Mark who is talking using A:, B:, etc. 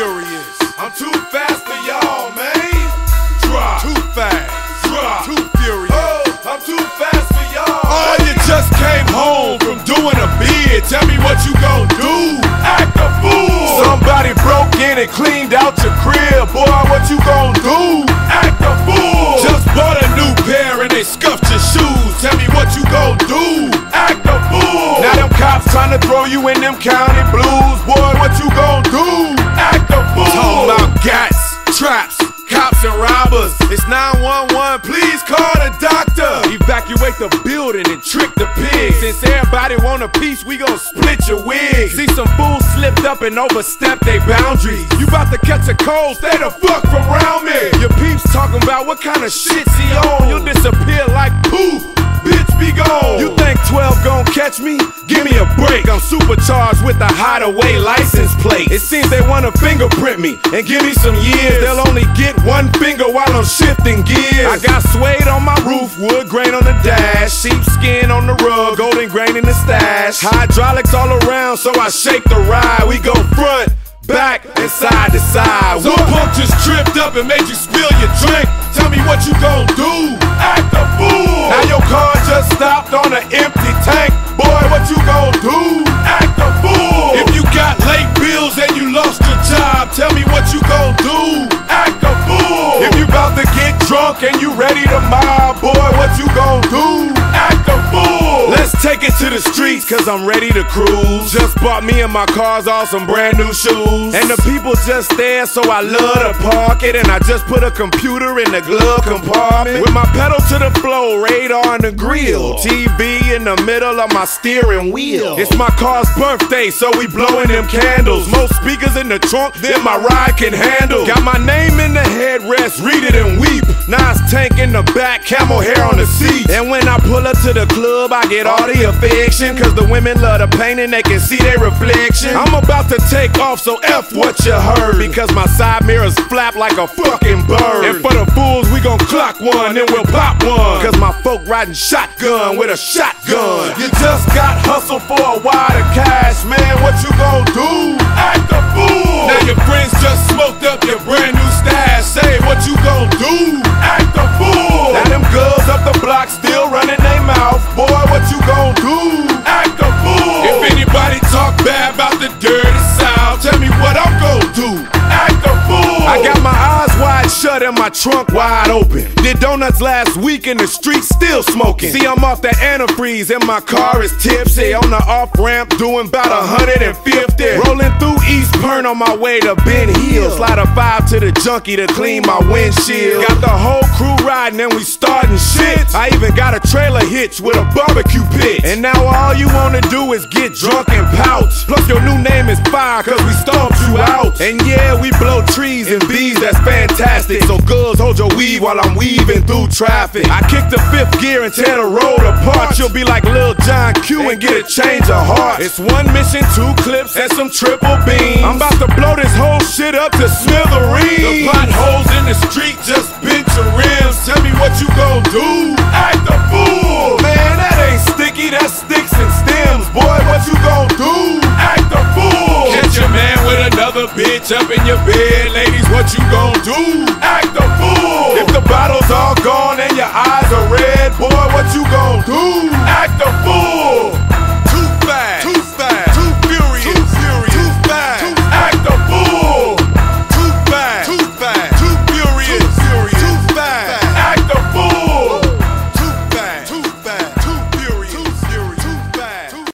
A: I'm too fast for y'all, man. Drop.
B: Too fast.
A: Drop.
B: Too furious.
A: Oh, I'm too fast for y'all.
B: Oh, you just came home from doing a bid. Tell me what you gon' do.
A: act a fool.
B: Somebody broke in and cleaned out your crib. Boy, what you gon' county blues. Boy, what you gon' do?
A: act a fool.
B: Talking about gats, traps, cops and robbers. It's 911, please call the doctor. Evacuate the building and trick the pigs. Since everybody want a piece, we gon' split your wig. See some fools slipped up and overstepped their boundaries. You about to catch a cold, stay the fuck from around me. Your peeps talking about what kind of shit's he on. You'll disappear like poof. Bitch, be gone. You think 12 gon' catch me? Give me a break. I'm supercharged with a hideaway license plate. It seems they wanna fingerprint me and give me some years. They'll only get one finger while I'm shifting gears. I got suede on my roof, wood grain on the dash, sheepskin on the rug, golden grain in the stash. Hydraulics all around, so I shake the ride. We go front. Back and side to side. Some punk just tripped up and made you spill your drink. Tell me what you gon' do. And you ready cause I'm ready to cruise. Just bought me and my cars all some brand new shoes. And the people just there, so I love to park it. And I just put a computer in the glove compartment. With my pedal to the floor, radar on the grill. TV in the middle of my steering wheel. It's my car's birthday, so we blowing them candles. Most speakers in the trunk than my ride can handle. Got my name in the headrest, read it and weep. Nice tank in the back, camel hair on the seat. And when I pull up to the club, I get all the affection. Cause the women love the pain and they can see their reflection. I'm about to take off, so F what you heard. Because my side mirrors flap like a fucking bird. And for the fools, we gon' clock one, then we'll pop one. Cause my folk riding shotgun with a shotgun. You just got hustled for a wad of cash, man. What you gon' do?
A: act a fool.
B: Now your friends just smoked up shut and my trunk wide open. Did donuts last week in the street, still smoking. See, I'm off that antifreeze and my car is tipsy. On the off ramp, doing about 150. Rolling through East Point on my way to Ben Hill. Slide a five to the junkie to clean my windshield. Got the whole crew riding and we starting shit. I even got a trailer hitch with a barbecue pit. And now all you wanna do is get drunk and pout. Plus your new name is Fire, cause And yeah, we blow trees and bees, that's fantastic. So girls, hold your weave while I'm weaving through traffic. I kick the fifth gear and tear the road apart. You'll be like Lil John Q and get a change of heart. It's one mission, two clips, and some triple beams. I'm about to blow this whole shit up to smithereens. The potholes in the street just bent your rims. Tell me what you gon' do. Bitch up in your bed. Ladies, what you gon' do?
A: act a fool.
B: If the bottle's all gone and your eyes are red, boy, what you gon' do?